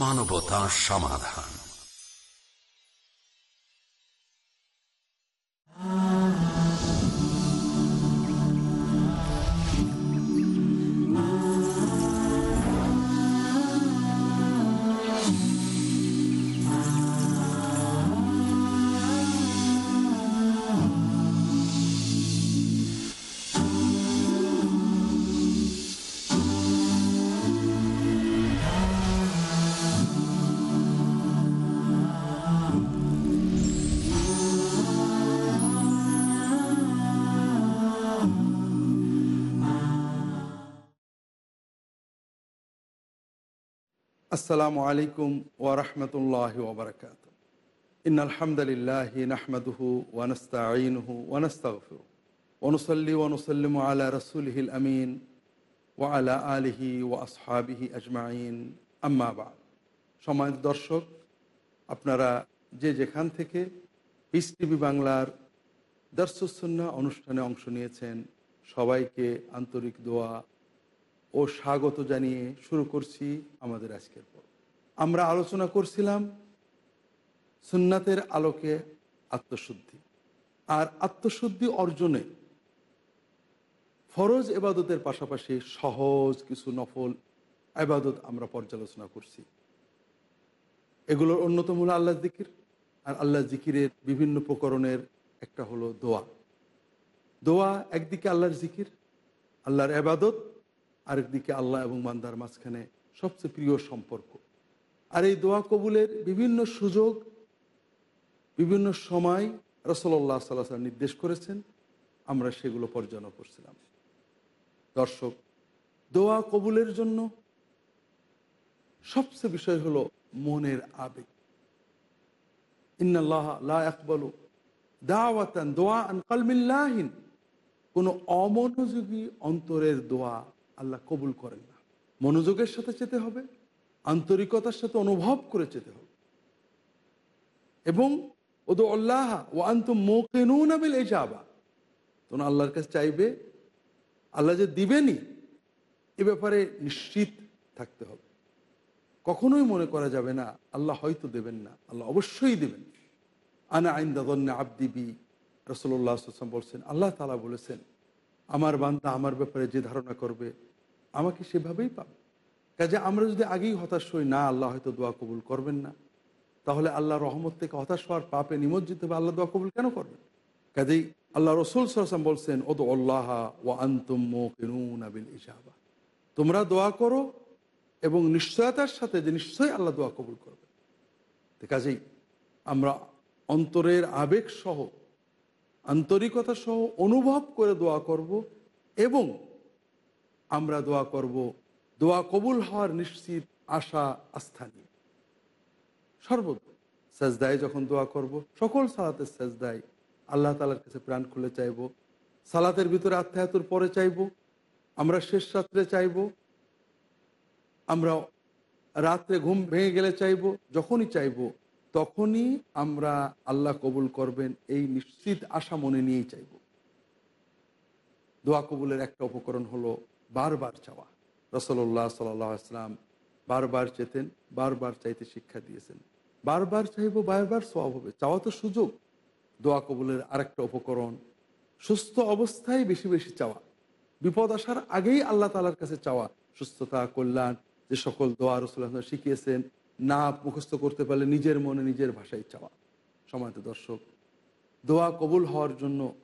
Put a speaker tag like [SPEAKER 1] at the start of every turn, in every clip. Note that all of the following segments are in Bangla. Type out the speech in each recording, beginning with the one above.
[SPEAKER 1] মানবতা সমাধান।
[SPEAKER 2] আসসালামু আলাইকুম ওরহমতুল্লাহ ওবরকাত ইন আলহামদুলিল্লাহ নাহমদহু ওয়ানস্তাইনহু ওয়ানস্তাগফিরু ওনসল্লি ওনসল্লিম আলা রসুলহিল আমিন ও আলা আলিহি ও আসহাবিহি আজমাইন। আম্মাবাদ সময় দর্শক, আপনারা যে যেখান থেকে পিস টিভি বাংলার দর্শসন্না অনুষ্ঠানে অংশ নিয়েছেন, সবাইকে আন্তরিক দোয়া ও স্বাগত জানিয়ে শুরু করছি আমাদের আজকের পর আমরা আলোচনা করছিলাম সুন্নাতের আলোকে আত্মশুদ্ধি। আর আত্মশুদ্ধি অর্জনে ফরজ এবাদতের পাশাপাশি সহজ কিছু নফল আবাদত আমরা পর্যালোচনা করছি। এগুলোর অন্যতম হলো আল্লাহ জিকির, আর আল্লাহ জিকিরের বিভিন্ন প্রকরণের একটা হলো দোয়া। দোয়া একদিকে আল্লাহর জিকির, আল্লাহর আবাদত আরেকদিকে আল্লাহ এবং মান্দার মাঝখানে সবচেয়ে প্রিয় সম্পর্ক। আর এই দোয়া কবুলের বিভিন্ন সুযোগ, বিভিন্ন সময় রসল্লাহ সাল্লাহ নির্দেশ করেছেন, আমরা সেগুলো পর্যালোচনা করছিলাম। দর্শক, দোয়া কবুলের জন্য সবচেয়ে বিষয় হলো মনের আবেগ। ইন্নাল্লাহ লা দাওয়াতান দোয়া আন কালমিল্লাহিন। কোনো অমনোযোগী অন্তরের দোয়া আল্লাহ কবুল করেন না। মনোযোগের সাথে যেতে হবে, আন্তরিকতার সাথে অনুভব করে যেতে হবে। এবং ওদো আল্লাহ ও আন্ত মোকেনুনাবিল এই যাবা তোমরা আল্লাহর কাছে চাইবে, আল্লাহ যে দিবেনি এ ব্যাপারে নিশ্চিত থাকতে হবে। কখনোই মনে করা যাবে না, আল্লাহ হয়তো দেবেন না, আল্লাহ অবশ্যই দেবেন। আনা আইন দাদন্নে আবদিবি রসল্লাহ বলছেন, আল্লাহ তালা বলেছেন, আমার বান্দা আমার ব্যাপারে যে ধারণা করবে আমাকে সেভাবেই পাবে। কাজে আমরা যদি আগেই হতাশ হই, না, আল্লাহ হয়তো দোয়া কবুল করবেন না। তাহলে আল্লাহ রহমত থেকে হতাশ হওয়ার পাপে নিমজ্জিত হবে আল্লাহ দোয়া কবুল কেন করবেন? কাজেই আল্লাহ রসুল সাল্লাম বলছেন ও তো আল্লাহ ও আন্তম আবিল ইসাবা তোমরা দোয়া করো এবং নিশ্চয়তার সাথে যে নিশ্চয়ই আল্লাহ দোয়া কবুল করবে। কাজেই আমরা অন্তরের আবেগ সহ, আন্তরিকতা সহ অনুভব করে দোয়া করব এবং আমরা দোয়া করব। দোয়া কবুল হওয়ার নিশ্চিত আশা আস্থা নিয়ে সর্বদা সেজদায় যখন দোয়া করব, সকল সালাতের সেজদায় আল্লাহ তালার কাছে প্রাণ খুলে চাইব। সালাতের ভিতরে আত্মায়াতুর পরে চাইব। আমরা শেষ রাত্রে চাইব। আমরা রাত্রে ঘুম ভেঙে গেলে চাইব, যখনই চাইব, তখনই আমরা আল্লাহ কবুল করবেন, এই নিশ্চিত আশা মনে নিয়েই চাইব। দোয়া কবুলের একটা উপকরণ হলো বারবার চাওয়া। রসল্লাহ সাল্লাম বারবার চেতেন, বারবার চাইতে শিক্ষা দিয়েছেন। বারবার চাইব, বারবার সব হবে। চাওয়া তো সুযোগ। দোয়া কবুলের আরেকটা উপকরণ, সুস্থ অবস্থায় বেশি বেশি চাওয়া। বিপদ আসার আগেই আল্লাহ তালার কাছে চাওয়া। সুস্থতা, কল্যাণ, যে সকল দোয়া রসুল্লাহ শিখিয়েছেন না মুখস্থ করতে পারলে নিজের মনে নিজের ভাষায় চাওয়া। সময়ত দর্শক, দোয়া কবুল হওয়ার জন্য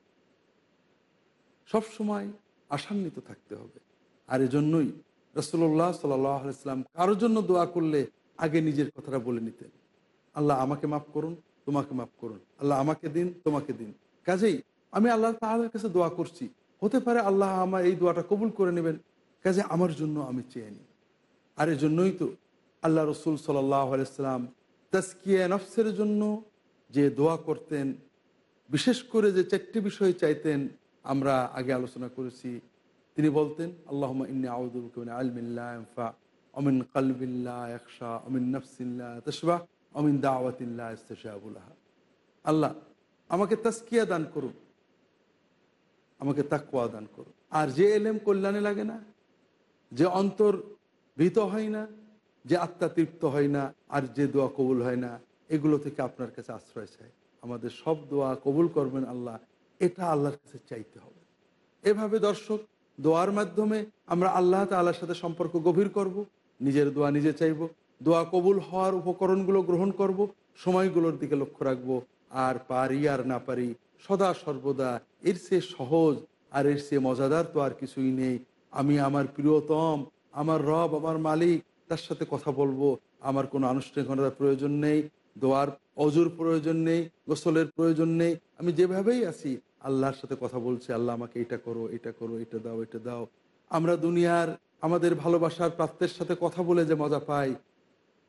[SPEAKER 2] সবসময় আশান্বিত থাকতে হবে। আর এজন্যই রসল্লাহ সাল্লাম কারোর জন্য দোয়া করলে আগে নিজের কথাটা বলে নিতেন। আল্লাহ আমাকে মাফ করুন, তোমাকে মাফ করুন। আল্লাহ আমাকে দিন, তোমাকে দিন। কাজেই আমি আল্লাহ তাহার কাছে দোয়া করছি। হতে পারে আল্লাহ আমার এই দোয়াটা কবুল করে নেবেন। কাজে আমার জন্য আমি চেয়ে নিই। আর এজন্যই তো আল্লাহ রসুল সাল্লাহ আলাইসাল্লাম তাস্কিয়া নফসের জন্য যে দোয়া করতেন, বিশেষ করে যে চারটি বিষয় চাইতেন, আমরা আগে আলোচনা করেছি। তিনি বলতেন আল্লাহ ইন্নি আউদুল অমিন অমিন অমিন আল্লাহ, আমাকে তাস্কিয়া দান করুন। আমাকে তাকুয়া দান করুন। আর যে এলেম কল্যাণে লাগে না, যে অন্তর ভীত হয় না, যে আত্মা তৃপ্ত হয় না, আর যে দোয়া কবুল হয় না, এগুলো থেকে আপনার কাছে আশ্রয় চাই। আমাদের সব দোয়া কবুল করবেন আল্লাহ, এটা আল্লাহর কাছে চাইতে হবে। এভাবে দর্শক দোয়ার মাধ্যমে আমরা আল্লাহ তাল্লাহর সাথে সম্পর্ক গভীর করব, নিজের দোয়া নিজে চাইব, দোয়া কবুল হওয়ার উপকরণগুলো গ্রহণ করব, সময়গুলোর দিকে লক্ষ্য রাখব, আর পারি আর না পারি, সদা সর্বদা এর সে সহজ আর এর সে মজাদার তো আর কিছুই নেই। আমি আমার প্রিয়তম, আমার রব, আমার মালিক, তার সাথে কথা বলব, আমার কোনো আনুষ্ঠানিকতার প্রয়োজন নেই, দোয়ার অজুর প্রয়োজন নেই, গোসলের প্রয়োজন নেই, আমি যেভাবেই আছি আল্লাহর সাথে কথা বলছে, আল্লাহ আমাকে এটা করো এটা করো, এটা দাও এটা দাও। আমরা দুনিয়ার, আমাদের ভালোবাসার প্রাপ্তের সাথে কথা বলে যে মজা পাই,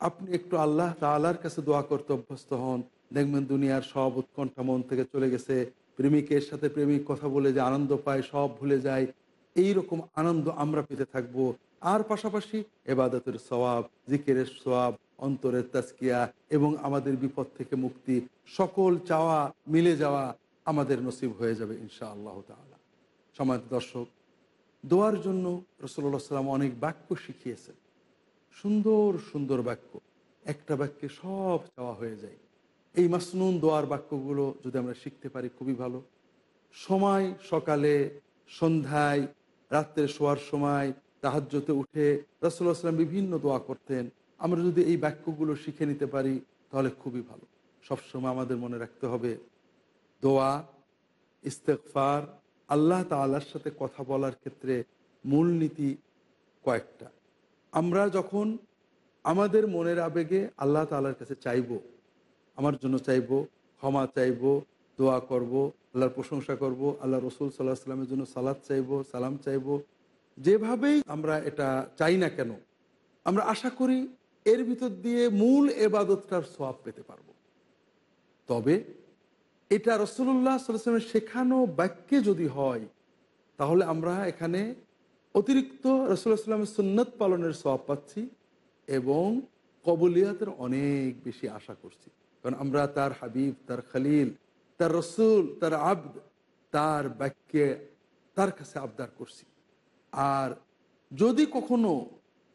[SPEAKER 2] আপনি একটু আল্লাহ তালার কাছে দোয়া করতে অভ্যস্ত হন। দেখবেন দুনিয়ার সব উৎকণ্ঠা মন থেকে চলে গেছে। প্রেমিকের সাথে প্রেমিক কথা বলে যে আনন্দ পায়, সব ভুলে যায়। এই রকম আনন্দ আমরা পেতে থাকব। আর পাশাপাশি এবাদতের সওয়াব, জিকেরের সওয়াব, অন্তরের তাস্কিয়া এবং আমাদের বিপদ থেকে মুক্তি, সকল চাওয়া মিলে যাওয়া আমাদের নসিব হয়ে যাবে ইনশা আল্লাহ তালা সমাজ দর্শক, দোয়ার জন্য রসল্লাহ সাল্লাম অনেক বাক্য শিখিয়েছেন। সুন্দর সুন্দর বাক্য। একটা বাক্যে সব চাওয়া হয়ে যায়। এই মাসনুন দোয়ার বাক্যগুলো যদি আমরা শিখতে পারি, খুবই ভালো। সময় সকালে, সন্ধ্যায়, রাত্রে শোয়ার সময় তাহাজ্যতে উঠে রাসুল্লাহ সাল্লাম বিভিন্ন দোয়া করতেন। আমরা যদি এই বাক্যগুলো শিখে নিতে পারি, তাহলে খুবই ভালো। সবসময় আমাদের মনে রাখতে হবে দোয়া ইস্তেকফার আল্লাহ তাল্লার সাথে কথা বলার ক্ষেত্রে মূলনীতি কয়েকটা। আমরা যখন আমাদের মনের আবেগে আল্লাহ তাল্লার কাছে চাইব, আমার জন্য চাইব, ক্ষমা চাইব, দোয়া করব, আল্লাহর প্রশংসা করব, আল্লাহ রসুল সাল্লাহ সাল্লামের জন্য সালাদ চাইব, সালাম চাইব, যেভাবেই আমরা এটা চাই না কেন, আমরা আশা করি এর ভিতর দিয়ে মূল এবাদতটার সোয়াব পেতে পারব। তবে এটা রসুল্লাহ সাল্লামের শেখানো বাক্যে যদি হয়, তাহলে আমরা এখানে অতিরিক্ত রসুল্লাহ সাল্লামের সুন্নত পালনের সব পাচ্ছি এবং কবলিয়াতের অনেক বেশি আশা করছি। কারণ আমরা তার হাবিব, তার খালিল, তার রসুল, তার আব্দ, তার বাক্যে তার কাছে আবদার করছি। আর যদি কখনো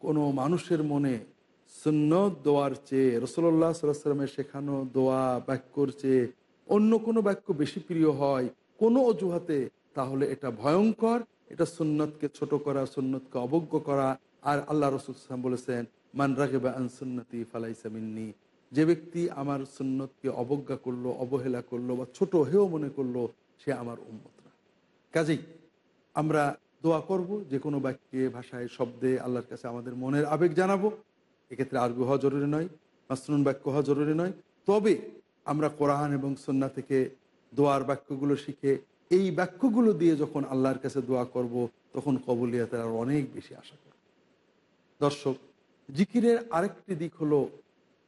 [SPEAKER 2] কোনো মানুষের মনে সুন্নত দোয়ার চেয়ে রসল্লাহ সাল্লামের শেখানো দোয়া, বাক্যর চেয়ে অন্য কোনো বাক্য বেশি প্রিয় হয় কোনো অজুহাতে, তাহলে এটা ভয়ঙ্কর, এটা সুন্নতকে ছোট করা, সুন্নতকে অবজ্ঞ করা। আর আল্লাহ রসুল বলেছেন, মান বা আনসুন্নতি ফালাইসামিন্নি যে ব্যক্তি আমার সুন্নতকে অবজ্ঞা করল, অবহেলা করল বা ছোট হেও মনে করল, সে আমার উন্মত না। কাজেই আমরা দোয়া করব, যে কোনো বাক্যে, ভাষায়, শব্দে আল্লাহর কাছে আমাদের মনের আবেগ জানাব। এক্ষেত্রে আরবি হওয়া জরুরি নয়, মাসনুন বাক্য হওয়া জরুরি নয়। তবে আমরা কোরআন এবং সন্না থেকে দোয়ার বাক্যগুলো শিখে এই বাক্যগুলো দিয়ে যখন আল্লাহর কাছে দোয়া করব, তখন কবুলিয়াতের আর অনেক বেশি আশা করব দর্শক, জিকিরের আরেকটি দিক হলো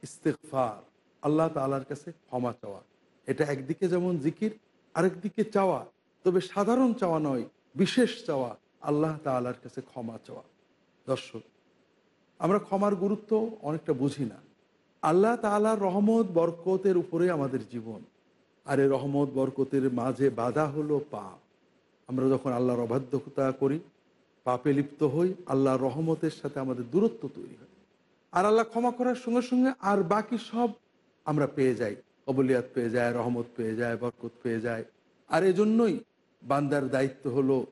[SPEAKER 2] ইস্তেকফার আল্লাহ তালার কাছে ক্ষমা চাওয়া। এটা একদিকে যেমন জিকির, আরেকদিকে চাওয়া। তবে সাধারণ চাওয়া নয়, বিশেষ চাওয়া আল্লাহ তালার কাছে ক্ষমা চাওয়া। দর্শক, আমরা ক্ষমার গুরুত্ব অনেকটা বুঝি না। আল্লাহ তালার রহমত, বরকতের উপরে আমাদের জীবন। আর এই রহমত, বরকতের মাঝে বাধা হলো পাপ। আমরা যখন আল্লাহর অবাধ্যতা করি, পাপে লিপ্ত হই, আল্লাহর রহমতের সাথে আমাদের দূরত্ব তৈরি হয়। আর আল্লাহ ক্ষমা করার সঙ্গে সঙ্গে আর বাকি সব আমরা পেয়ে যাই। অবলিয়াত পেয়ে যায়, রহমত পেয়ে যায়, বরকত পেয়ে যায়। আর এজন্যই বান্দার দায়িত্ব হলো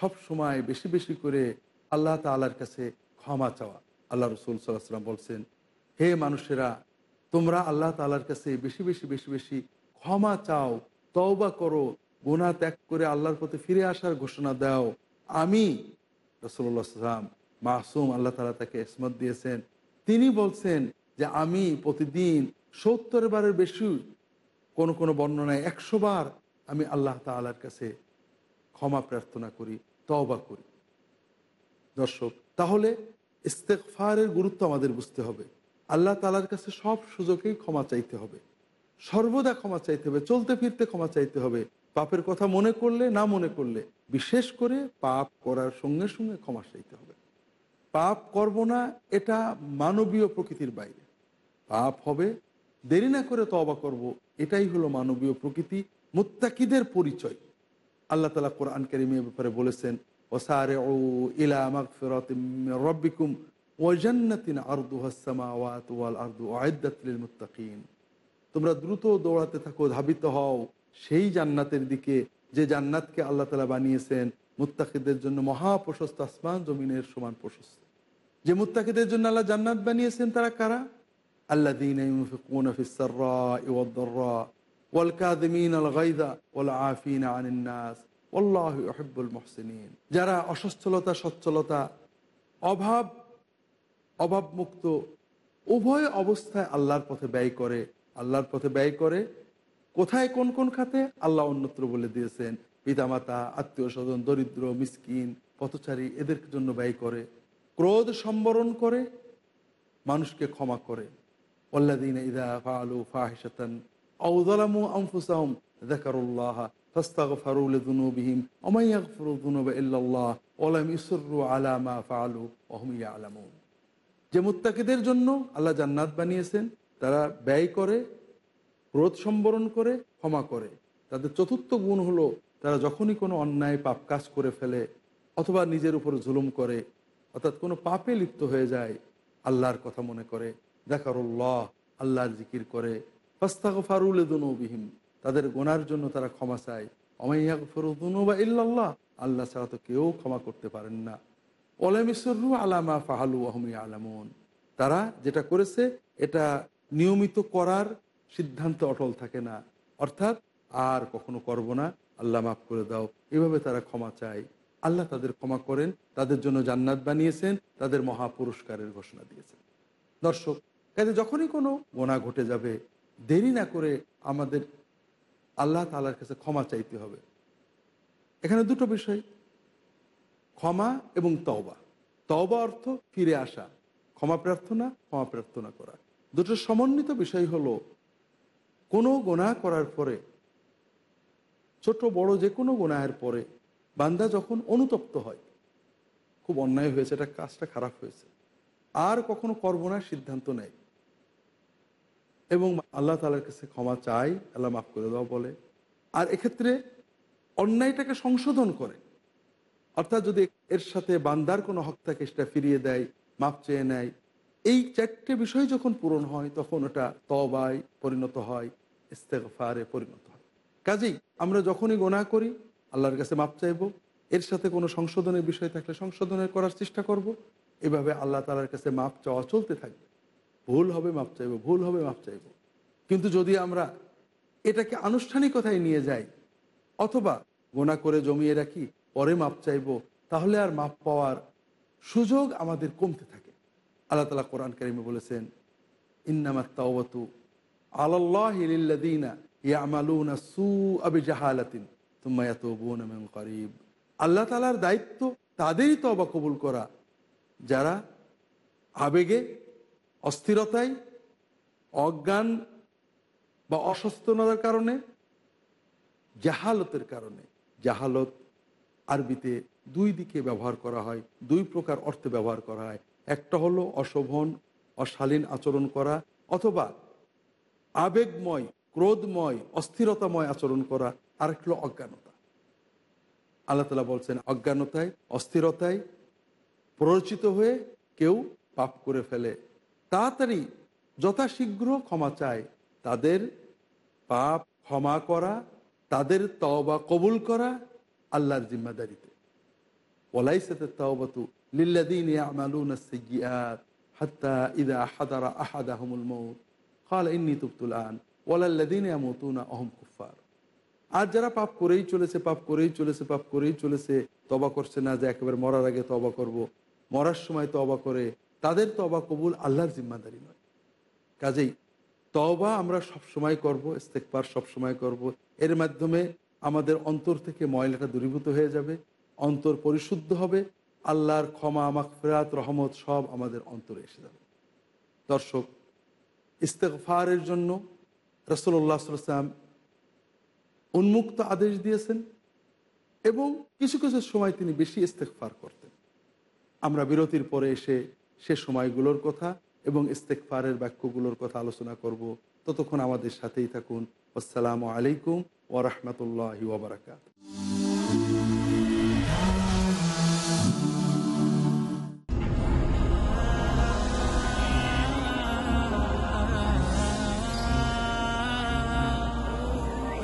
[SPEAKER 2] সব সময় বেশি বেশি করে আল্লাহ তালার কাছে ক্ষমা চাওয়া। আল্লাহ রসুল সাল্লাহ সাল্লাম বলছেন হে মানুষেরা, তোমরা আল্লাহ তালার কাছে বেশি বেশি বেশি বেশি ক্ষমা চাও, তওবা করো গুণা ত্যাগ করে আল্লাহর প্রতি ফিরে আসার ঘোষণা দাও। আমি রসুল্লাহ সাল্লাম মাসুম আল্লাহ তালা তাকে এসমত দিয়েছেন। তিনি বলছেন যে, আমি প্রতিদিন সত্তর বারের বেশি কোনো কোনো বর্ণনায় একশো বার আমি আল্লাহ তালার কাছে ক্ষমা প্রার্থনা করি, তওবা করি। দর্শক, তাহলে ইস্তেকফারের গুরুত্ব আমাদের বুঝতে হবে। আল্লাহ তালার কাছে সব সুযোগেই ক্ষমা চাইতে হবে। সর্বদা ক্ষমা চাইতে হবে, চলতে ফিরতে ক্ষমা চাইতে হবে। পাপের কথা মনে করলে, না মনে করলে, বিশেষ করে পাপ করার সঙ্গে সঙ্গে ক্ষমা চাইতে হবে। পাপ করব না, এটা মানবীয় প্রকৃতির বাইরে। পাপ হবে, দেরি না করে তবা করব, এটাই হলো মানবীয় প্রকৃতি, মোত্তাকিদের পরিচয়। আল্লাহ তালা কোরআন কারিমের ব্যাপারে বলেছেন ওসারে ও ইলা রব্বিকুম ওয়াজান্নাতিন আর্দু হাসামাওয়াত ওয়াল আর্দু আয়দাতিল মুত্তাকিন তোমরা দ্রুত দৌড়াতে থাকো, ধাবিত হও। সেই জান্নাতের দিকে, যে জান্নাতকে আল্লাহ তালা বানিয়েছেন, মুত্তাকিদের জন্য মহাপ্রশস্ত আসমান জমিনের সমান প্রশস্ত। যে মুত্তাকিদের জন্য আল্লাহ জান্নাত বানিয়েছেন, তারা কারা? আল্লা দিন যারা অসচ্ছলতা, সচ্ছলতা, অভাব অভাব মুক্ত উভয় অবস্থায় আল্লাহর পথে ব্যয় করে আল্লাহর পথে ব্যয় করে কোথায় কোন কোন খাতে আল্লাহ অন্যত্র বলে দিয়েছেন পিতামাতা আত্মীয় স্বজন দরিদ্র মিসকিন পথচারী এদের জন্য ব্যয় করে ক্রোধ সম্বরণ করে মানুষকে ক্ষমা করে والذين إذا فعلوا فاحشة أو ظلموا أنفسهم ذكروا الله فاستغفروا لذنوبهم ومن يغفر الذنوب إلا الله ولم يصروا على ما فعلوا وهم يعلمون যে মুত্তাকিদের জন্য আল্লাহ জান্নাত বানিয়েছেন, তারা ব্যয় করে, ক্রোধ সম্বরণ করে, ক্ষমা করে। তাদের চতুর্থ গুণ হলো তারা যখনই কোনো অন্যায়, পাপ কাজ করে ফেলে অথবা নিজের উপর জুলুম করে, অর্থাৎ কোনো পাপে লিপ্ত হয়ে যায়, আল্লাহর কথা মনে করে। দেখার দেখারুল্লাহ আল্লাহর জিকির করে। ফাস্তাক ফারুল দুনবিহীন তাদের গোনার জন্য তারা ক্ষমা চায়। অমাইয়া অমাইয়াক ফরুদুনুবা ইল্লাল্লাহ, আল্লাহ ছাড়া তো কেউ ক্ষমা করতে পারেন না। তারা যেটা করেছে, এটা নিয়মিত করার সিদ্ধান্ত অটল থাকে না। অর্থাৎ আর কখনো করব না। আল্লাহ মাফ করে দাও। এভাবে তারা ক্ষমা চায়। আল্লাহ তাদের ক্ষমা করেন। তাদের জন্য জান্নাত বানিয়েছেন। তাদের মহা পুরস্কারের ঘোষণা দিয়েছেন। দর্শক, কাজে যখনই কোনো গোনা ঘটে যাবে, দেরি না করে আমাদের আল্লাহ তালার কাছে ক্ষমা চাইতে হবে। এখানে দুটো বিষয় ক্ষমা এবং তওবা। তওবা অর্থ ফিরে আসা। ক্ষমা প্রার্থনা ক্ষমা প্রার্থনা করা। দুটো সমন্বিত বিষয় হলো, কোনো গোনা করার পরে, ছোট বড় যে কোনো গোনাহের পরে বান্দা যখন অনুতপ্ত হয়, খুব অন্যায় হয়েছে, এটা কাজটা খারাপ হয়েছে। আর কখনো করব না, সিদ্ধান্ত নেয়। এবং আল্লাহ তালার কাছে ক্ষমা চাই আল্লাহ মাফ করে দেওয়া বলে। আর এক্ষেত্রে অন্যায়টাকে সংশোধন করে। অর্থাৎ যদি এর সাথে বান্দার কোনো হক থাকে, সেটা ফিরিয়ে দেয় মাপ চেয়ে নেয়, এই চারটে বিষয় যখন পূরণ হয়, তখন ওটা তবায় পরিণত হয় ইস্তেফারে পরিণত হয়। কাজেই আমরা যখনই গোনা করি, আল্লাহর কাছে মাপ চাইব, এর সাথে কোনো সংশোধনের বিষয় থাকলে সংশোধনের করার চেষ্টা করব, এভাবে আল্লাহ তালার কাছে মাপ চাওয়া চলতে থাকবে। ভুল হবে মাপ চাইব, ভুল হবে মাপ চাইব। কিন্তু যদি আমরা এটাকে আনুষ্ঠানিকতায় নিয়ে যাই, অথবা গোনা করে জমিয়ে রাখি পরে মাপ চাইব, তাহলে আর মাপ পাওয়ার সুযোগ আমাদের কমতে থাকে। আল্লাহ তালা কোরআন কারিমে বলেছেন, ইন্নামাত তাওবাতু আল্লাহিনা ইয়ামালুনা সু আবি জাহালাতিন মিন করিব। আল্লাহ তালার দায়িত্ব তাদেরই তবা কবুল করা। যারা আবেগে, অস্থিরতায়, অজ্ঞান বা অসচেতনতার কারণে, জাহালতের কারণে, জাহালত আরবিতে দুই দিকে ব্যবহার করা হয়, দুই প্রকার অর্থে ব্যবহার করা হয়। একটা হলো অশোভন, অশালীন আচরণ করা, অথবা আবেগময়, ক্রোধময়, অস্থিরতাময় আচরণ করা। আর হলো অজ্ঞানতা। আল্লাহ তালা বলছেন, অজ্ঞানতায়, অস্থিরতায় প্ররোচিত হয়ে কেউ পাপ করে ফেলে। তাড়াতাড়ি, যথাশীঘ্র ক্ষমা চায়। তাদের পাপ ক্ষমা করা, তাদের তওবা কবুল করা আল্লাহর জিম্মাদারিতে। আর যারা পাপ করেই চলেছে, পাপ করেই চলেছে, পাপ করেই চলেছে তবা করছে না যে একেবারে মরার আগে তবা করব। মরার সময় তবা করে, তাদের তবা কবুল আল্লাহর জিম্মাদারি নয়। কাজেই তবা আমরা সব সময় করব ইস্তেকবার সব সময় করব। এর মাধ্যমে আমাদের অন্তর থেকে ময়লাটা দূরীভূত হয়ে যাবে, অন্তর পরিশুদ্ধ হবে, আল্লাহর ক্ষমা মাকফেরাত রহমত সব আমাদের অন্তরে এসে যাবে। দর্শক ইস্তেকফারের জন্য রসল্লাহ সাল্লাম উন্মুক্ত আদেশ দিয়েছেন এবং কিছু কিছু সময় তিনি বেশি ইস্তেকফার করতেন। আমরা বিরতির পরে এসে সে সময়গুলোর কথা এবং ইস্তেকফারের বাক্যগুলোর কথা আলোচনা করব। ততক্ষণ আমাদের সাথেই থাকুন। আসসালামু আলাইকুম ورحمة الله وبركاته.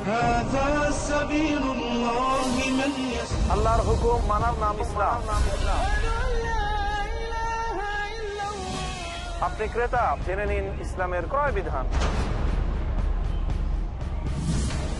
[SPEAKER 3] هذا سبيل الله من يسر.
[SPEAKER 4] الله الحكم منام نام؟ إسلام. আপনি ক্রেতা জেনে নিন ইসলামের ক্রয় বিধান।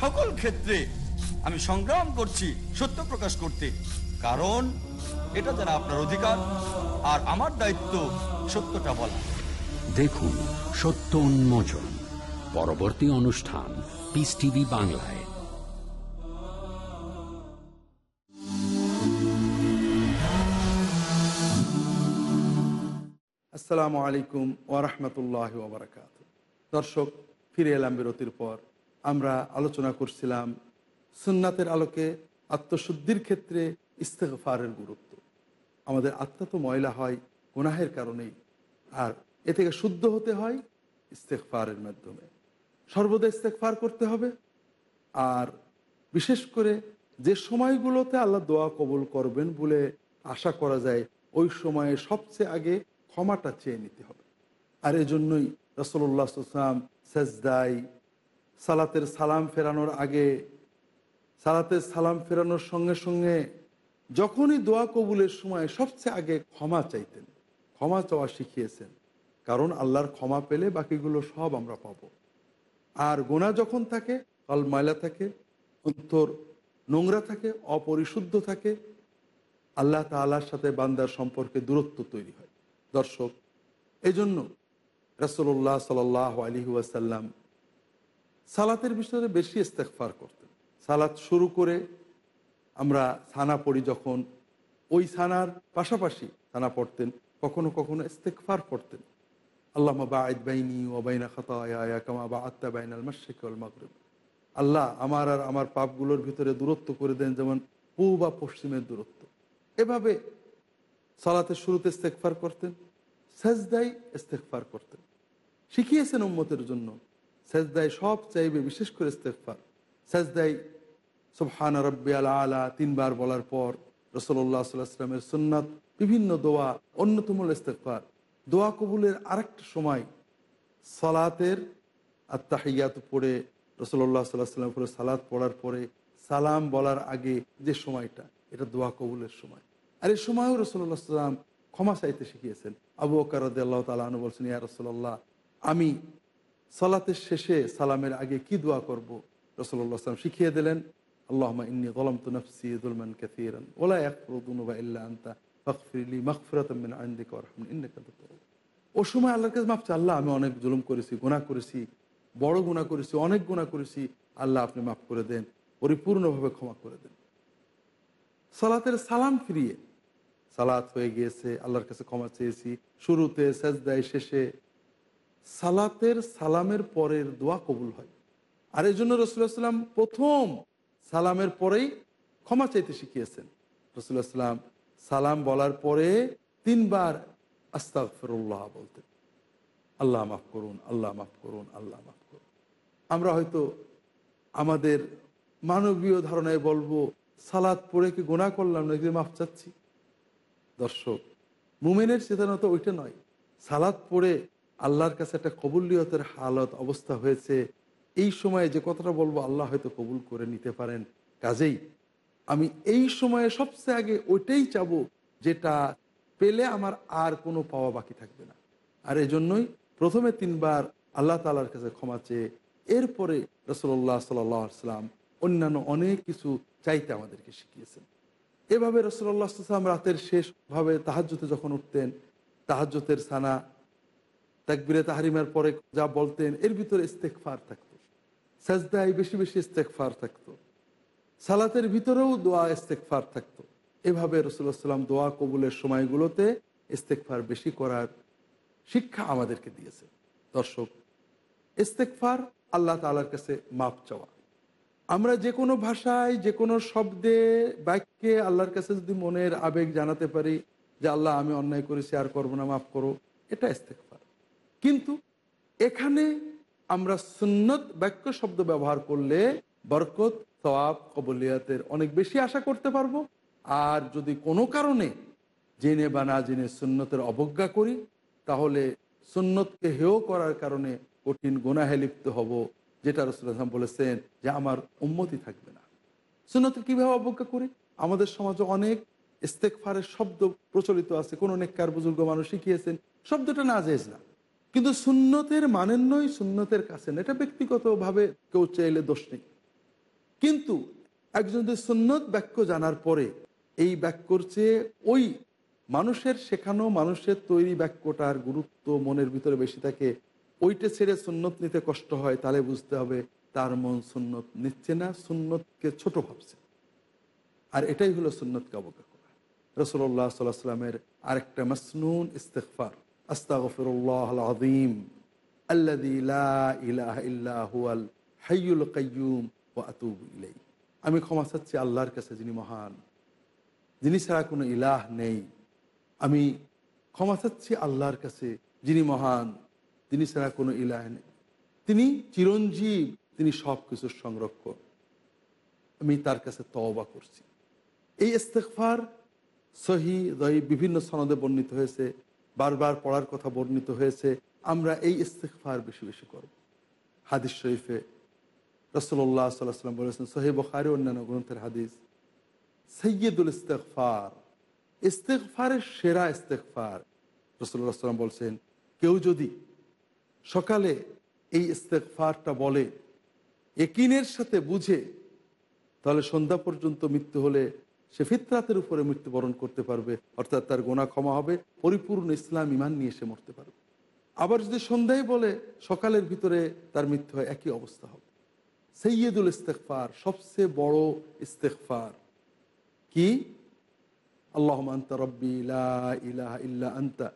[SPEAKER 5] সকল ক্ষেত্রে আমি সংগ্রাম করছি সত্য প্রকাশ করতে। কারণ এটা যেন আপনার অধিকার আর আমার দায়িত্ব সত্যটা বলা।
[SPEAKER 1] দেখুন সত্য উন্মোচন পরবর্তী অনুষ্ঠান পিস টিভি বাংলায়।
[SPEAKER 2] আসসালামু আলাইকুম ওরহমতুল্লাহ ওবরাকাত দর্শক ফিরে এলাম বিরতির পর। আমরা আলোচনা করছিলাম সুন্নাতের আলোকে আত্মশুদ্ধির ক্ষেত্রে ইস্তেকফারের গুরুত্ব। আমাদের আত্মা তো ময়লা হয় গুনাহের কারণেই, আর এ থেকে শুদ্ধ হতে হয় ইস্তেকফারের মাধ্যমে। সর্বদা ইস্তেকফার করতে হবে, আর বিশেষ করে যে সময়গুলোতে আল্লাহ দোয়া কবুল করবেন বলে আশা করা যায়, ওই সময়ে সবচেয়ে আগে ক্ষমাটা চেয়ে নিতে হবে। আর এজন্যই রসল্লাহ সাল্লাম সেজদাই সালাতের সালাম ফেরানোর আগে, সালাতের সালাম ফেরানোর সঙ্গে সঙ্গে যখনই দোয়া কবুলের সময় সবচেয়ে আগে ক্ষমা চাইতেন, ক্ষমা চাওয়া শিখিয়েছেন। কারণ আল্লাহর ক্ষমা পেলে বাকিগুলো সব আমরা পাবো। আর গোনা যখন থাকে কল ময়লা থাকে, অন্তর নোংরা থাকে, অপরিশুদ্ধ থাকে, আল্লাহ তালার সাথে বান্দার সম্পর্কে দূরত্ব তৈরি হয়। দর্শক, এজন্য রসল্লাহ সাল আলী ওয়াসাল্লাম সালাতের বিষয়ে বেশি ইস্তেকফার করতেন। সালাত শুরু করে আমরা সানা পড়ি যখন, ওই সানার পাশাপাশি সানা পড়তেন, কখনো কখনো ইস্তেকফার পড়তেন। আল্লাহ বাঈদ বাইনি ওবাইনা খাতা কামা বা আত্মা বাইন আল মাসিক আল্লাহ আমার আর আমার পাপগুলোর ভিতরে দূরত্ব করে দেন, যেমন পূব বা পশ্চিমের দূরত্ব। এভাবে সালাতের শুরুতে ইস্তেকফার করতেন সেজদাই ইস্তেকফার করতেন। শিখিয়েছেন উম্মতের জন্য সেজদাই সব চাইবে, বিশেষ করে ইস্তেকফার সেজদাই সুবহান রব্বি আলা আলা তিনবার বলার পর রসল্লাহ সাল্লামের সুন্নাত, বিভিন্ন দোয়া, অন্যতম ইস্তেকফার দোয়া কবুলের আরেকটা সময় সালাতের আত্মাহিয়াত পড়ে রসল্লাহ সাল্লাহ সাল্লাম পরে সালাত পড়ার পরে সালাম বলার আগে যে সময়টা, এটা দোয়া কবুলের সময়। আর এই সময়ও রসুল্লাহ সাল্লাম ক্ষমা চাইতে শিখিয়েছেন। আবু বকর আল্লাহ তালু বলছেন, ইয়া রসল্লাহ আমি সালাতের শেষে সালামের আগে কি দোয়া করব? সাল্লাম শিখিয়ে দিলেন জুলুম করেছি করেছি, বড় করেছি, অনেক করেছি, আল্লাহ আপনি মাফ করে দেন, পরিপূর্ণভাবে ক্ষমা করে দেন। সালাতের সালাম ফিরিয়ে, সালাত হয়ে গিয়েছে, আল্লাহর কাছে ক্ষমা চেয়েছি, শুরুতে সেজদায় শেষে সালাতের সালামের পরের দোয়া কবুল হয়। আর এই জন্য রসুল্লাহ সাল্লাম প্রথম সালামের পরেই ক্ষমা চাইতে শিখিয়েছেন। রসুল্লাহ সাল্লাম সালাম বলার পরে তিনবার আস্তাগফিরুল্লাহ বলতেন। আল্লাহ মাফ করুন, আল্লাহ মাফ করুন, আল্লাহ মাফ করুন। আমরা হয়তো আমাদের মানবীয় ধারণায় বলব সালাদ পড়ে কি গোনা করলাম না কি মাফ চাচ্ছি। দর্শক, মুমেনের চেতনা তো ওইটা নয়। সালাদ পড়ে আল্লাহর কাছে একটা কবুলিয়তের হালত অবস্থা হয়েছে। এই সময়ে যে কথাটা বলব, আল্লাহ হয়তো কবুল করে নিতে পারেন। কাজেই আমি এই সময়ে সবচেয়ে আগে ওইটাই চাবো, যেটা পেলে আমার আর কোনো পাওয়া বাকি থাকবে না। আর এই জন্যই প্রথমে তিনবার আল্লাহ তালার কাছে ক্ষমা চেয়ে, এরপরে রসল্লাহ সাল্লাম অন্যান্য অনেক কিছু চাইতে আমাদেরকে শিখিয়েছেন। এভাবে রসল্লাহ সাল্লাম রাতের শেষভাবে তাহাজ্যতে যখন উঠতেন তাহাজ্যতের সানা তাকবিরে তাহারিমার পরে যা বলতেন, এর ভিতরে ইস্তেকফার থাকতো। সাজদায় বেশি বেশি ইস্তেকফার থাকতো। সালাতের ভিতরেও দোয়া ইস্তেকফার থাকতো। এভাবে রসুল্লাহ সাল্লাম দোয়া কবুলের সময়গুলোতে ইস্তেকফার বেশি করার শিক্ষা আমাদেরকে দিয়েছে। দর্শক ইস্তেকফার আল্লাহ তালার কাছে মাপ চাওয়া। আমরা যে কোনো ভাষায়, যে কোনো শব্দে, বাক্যে আল্লাহর কাছে যদি মনের আবেগ জানাতে পারি যে, আল্লাহ, আমি অন্যায় করেছি, আর করব না, মাফ করো, এটা ইস্তেকফার কিন্তু এখানে আমরা সুন্নত বাক্য শব্দ ব্যবহার করলে বরকত, সওয়াব, কবলিয়াতের অনেক বেশি আশা করতে পারব। আর যদি কোনো কারণে জেনে বা না জেনে সুন্নতের অবজ্ঞা করি, তাহলে সুন্নতকে হেয় করার কারণে কঠিন গুনাহে লিপ্ত হব, যেটা রসুলাম বলেছেন যে আমার উন্মতি থাকবে না। সুন্নতকে কীভাবে অবজ্ঞা করি? আমাদের সমাজে অনেক ইস্তেকফারের শব্দ প্রচলিত আছে। কোনো নেককার, বুজুর্গ মানুষ শিখিয়েছেন, শব্দটা না যেজ না। কিন্তু সুন্নতের মানেন নয়, সুন্নতের কাছে না এটা ব্যক্তিগতভাবে কেউ চাইলে দোষ নেই। কিন্তু একজন যদি সুন্নত বাক্য জানার পরে এই বাক্যর চেয়ে ওই মানুষের শেখানো, মানুষের তৈরি বাক্যটার গুরুত্ব মনের ভিতরে বেশি থাকে, ওইটা ছেড়ে সুন্নত নিতে কষ্ট হয়, তাহলে বুঝতে হবে তার মন সুন্নত নিচ্ছে না, সুন্নতকে ছোট ভাবছে। আর এটাই হলো সুন্নতকে অবজ্ঞা করা। রসুল্লাহ সাল্লাহ সাল্লামের আরেকটা মাসনুন ইস্তেকফার আস্তাগফিরুল্লাহ আযীম আল্লাযী লা ইলাহা ইল্লা হুয়াল হাইয়ুল কাইয়্যুম ওয়া আতুবু ইলাইহি। আমি ক্ষমা চাচ্ছি আল্লাহর কাছে, যিনি মহান, যিনি ছাড়া কোনো ইলাহ নেই। আমি ক্ষমা চাচ্ছি আল্লাহর কাছে, যিনি মহান তিনি ছাড়া কোনো ইলাহ নেই। তিনি চিরঞ্জীব, তিনি সব কিছুর সংরক্ষক। আমি তার কাছে তওবা করছি। এই ইস্তেকফার সহি বিভিন্ন সনদে বর্ণিত হয়েছে। বারবার পড়ার কথা বর্ণিত হয়েছে, আমরা এই ইস্তেকফার বেশি বেশি করব। হাদিস শরীফে রসল্লাহ সাল্লাহ সাল্লাম বলেছেন সহি বখারি অন্যান্য গ্রন্থের হাদিস সৈয়দুল ইস্তেকফার ইস্তেকফারের সেরা ইস্তেকফার রসল্লাহ সাল্লাম বলছেন, কেউ যদি সকালে এই ইস্তেকফারটা বলে, একিনের সাথে বুঝে, তাহলে সন্ধ্যা পর্যন্ত মৃত্যু হলে সে ফিতরাতের উপরে মৃত্যুবরণ করতে পারবে, অর্থাৎ তার গোনা ক্ষমা হবে, পরিপূর্ণ ইসলাম ইমান নিয়ে সে মরতে পারবে। আবার যদি সন্ধ্যায় বলে, সকালের ভিতরে তার মৃত্যু হয়, একই অবস্থা হবে। সৈয়দুল ইস্তেকফার সবচেয়ে বড় ইস্তেকফার কি? আল্লাহ আন্তা রব্বি লা ইলাহা ইল্লা আন্তা,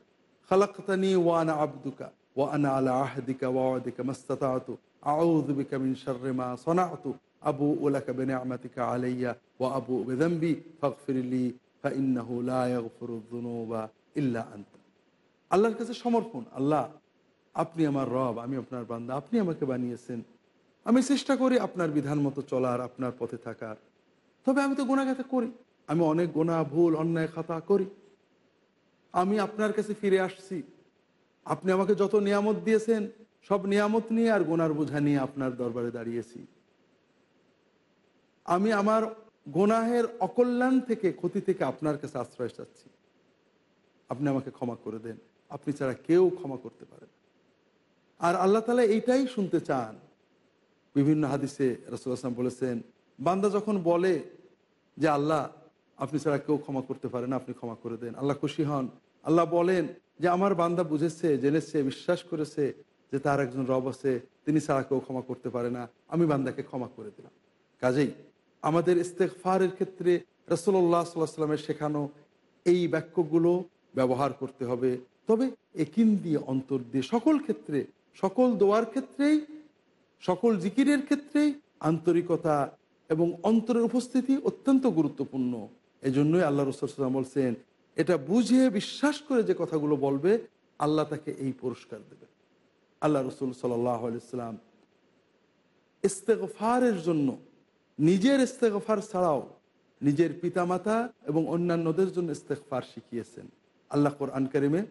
[SPEAKER 2] খালাকতানি ওয়ানা আবদুকা ওয়ানা আলা আহদিকা ওয়াদিকা মাস্তাতাতু। আউযু বিকা মিন শাররি মা সানাতু। আবু উলাকা বিনিআমাতিকা আলাইয়া ওয়া আবু বিযামবি ফাগফিরলি ফাইন্নাহু লা ইয়াগফিরু যুনুবা ইল্লা আনতা। আল্লাহর কাছে সমর্পণ, আল্লাহ, আপনি আমার রব, আমি আপনার বান্দা, আপনি আমাকে বানিয়েছেন। আমি চেষ্টা করি আপনার বিধান মতো চলার, আপনার পথে থাকার। তবে আমি তো গোনাগাথা করি। আমি অনেক গোনা ভুল, অন্যায়, খাতা করি। আমি আপনার কাছে ফিরে আসছি। আপনি আমাকে যত নিয়ামত দিয়েছেন সব নিয়ামত নিয়ে আর গোনার বোঝা নিয়ে আপনার দরবারে দাঁড়িয়েছি। আমি আমার গোনাহের অকল্যাণ থেকে ক্ষতি থেকে আপনার কাছে আশ্রয় চাচ্ছি। আপনি আমাকে ক্ষমা করে দেন। আপনি ছাড়া কেউ ক্ষমা করতে পারেন না। আর আল্লাহ তালা এইটাই শুনতে চান। বিভিন্ন হাদিসে রসুল আসলাম বলেছেন, বান্দা যখন বলে যে, আল্লাহ, আপনি ছাড়া কেউ ক্ষমা করতে পারে না, আপনি ক্ষমা করে দেন। আল্লাহ খুশি হন। আল্লাহ বলেন যে, আমার বান্দা বুঝেছে, জেনেছে, বিশ্বাস করেছে যে তার একজন রব আছে, তিনি ছাড়া কেউ ক্ষমা করতে পারে না। আমি বান্দাকে ক্ষমা করে দিলাম। কাজেই আমাদের ইস্তেকফারের ক্ষেত্রে রসল্লাহ সাল্লাহ সাল্লামের শেখানো এই বাক্যগুলো ব্যবহার করতে হবে। তবে একিন দিয়ে, অন্তর দিয়ে, সকল ক্ষেত্রে, সকল দোয়ার ক্ষেত্রেই, সকল জিকিরের ক্ষেত্রেই আন্তরিকতা এবং অন্তরের উপস্থিতি অত্যন্ত গুরুত্বপূর্ণ। এজন্যই আল্লাহ রসুলাম বলছেন, এটা বুঝে বিশ্বাস করে যে কথাগুলো বলবে, আল্লাহ তাকে এই পুরস্কার দেবে। আল্লাহ রসুল সাল্লাম, ইস্তেগফারের জন্য, নিজের ইস্তেগফার ছাড়াও নিজের পিতামাতা এবং অন্যান্যদের জন্য ইস্তেগফার শিখিয়েছেন। আল্লাহ কোরআন কারিমে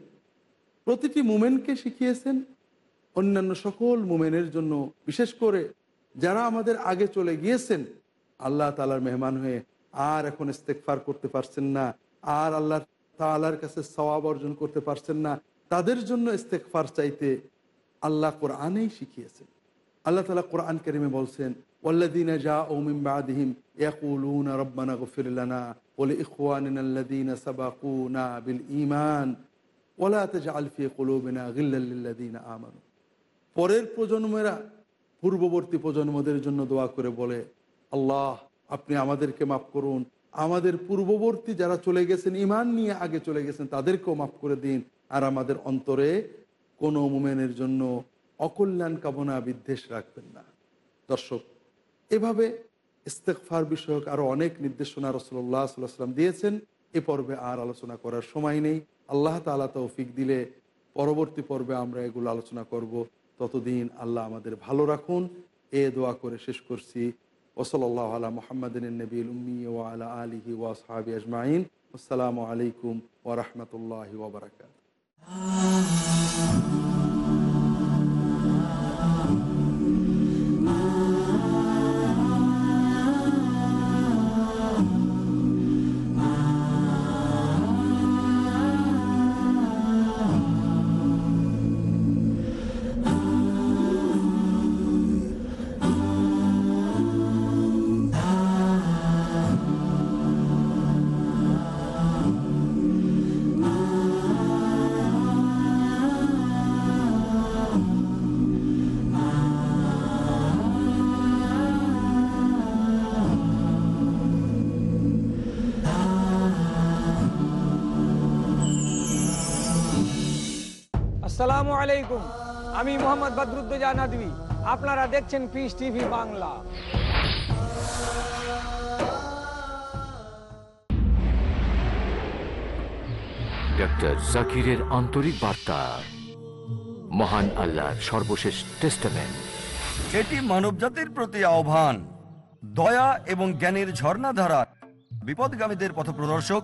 [SPEAKER 2] প্রতিটি মুমেনকে শিখিয়েছেন, অন্যান্য সকল মুমেনের জন্য, বিশেষ করে যারা আমাদের আগে চলে গিয়েছেন, আল্লাহ তালার মেহমান হয়ে আর এখন ইস্তেকফার করতে পারছেন না, আর আল্লাহ তালার কাছে সওয়াব অর্জন করতে পারছেন না, তাদের জন্য ইস্তেকফার চাইতে আল্লাহ কোরআনেই শিখিয়েছেন আল্লাহ তালা কোরআন কেরিমে বলছেন ওল্লাদিনা ওমিম রব্বানা গফিরানা বিল ইমান গিল্লাল্লাদিনা পরের প্রজন্মেরা পূর্ববর্তী প্রজন্মদের জন্য দোয়া করে বলে, আল্লাহ, আপনি আমাদেরকে মাফ করুন। আমাদের পূর্ববর্তী যারা চলে গেছেন ইমান নিয়ে আগে চলে গেছেন, তাদেরকেও মাফ করে দিন। আর আমাদের অন্তরে কোনো মোমেনের জন্য অকল্যাণ কামনা বিদ্বেষ রাখবেন না। দর্শক, এভাবে ইস্তেকফার বিষয়ক আরও অনেক নির্দেশনা রসল্লাহ সাল্লাম দিয়েছেন। এ পর্বে আর আলোচনা করার সময় নেই। আল্লাহ তালা তৌফিক দিলে পরবর্তী পর্বে আমরা এগুলো আলোচনা করব। ততদিন আল্লাহ আমাদের ভালো রাখুন। এ দোয়া করে শেষ করছি। ওসলাল্লাহ আলা মোহাম্মদিন নবীল উম্মি ও আলা আলিহি ওয়া সাহাবি আজমাইন। আসসালামু আলাইকুম ওরহমতুল্লাহি ওবরাকাত
[SPEAKER 6] আসসালামু আলাইকুম। আমি মোহাম্মদ বদরুদ্দোজা নদী আপনারা দেখছেন পিস টিভি বাংলা।
[SPEAKER 7] ডক্টর জাকিরের আন্তরিক বার্তা। মহান আল্লাহর সর্বশেষ টেস্টামেন্ট।
[SPEAKER 5] এটি মানবজাতির প্রতি আহ্বান। দয়া এবং জ্ঞানের ঝর্ণাধারা বিপদগামীদের পথপ্রদর্শক